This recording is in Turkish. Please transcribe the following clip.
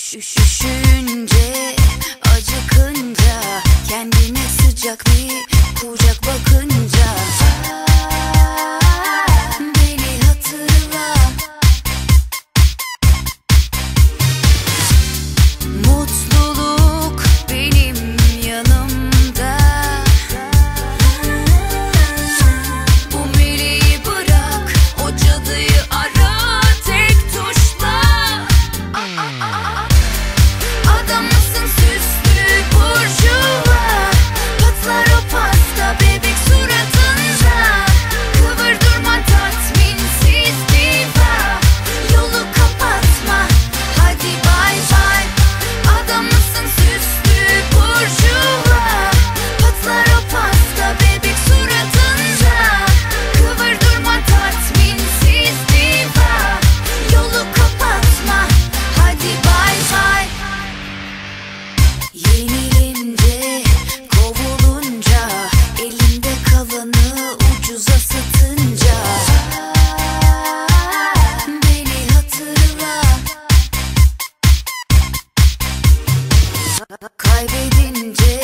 düş, düşünce Yenilince, kovulunca, elinde kalanı ucuza satınca. Beni hatırla. Kaybedince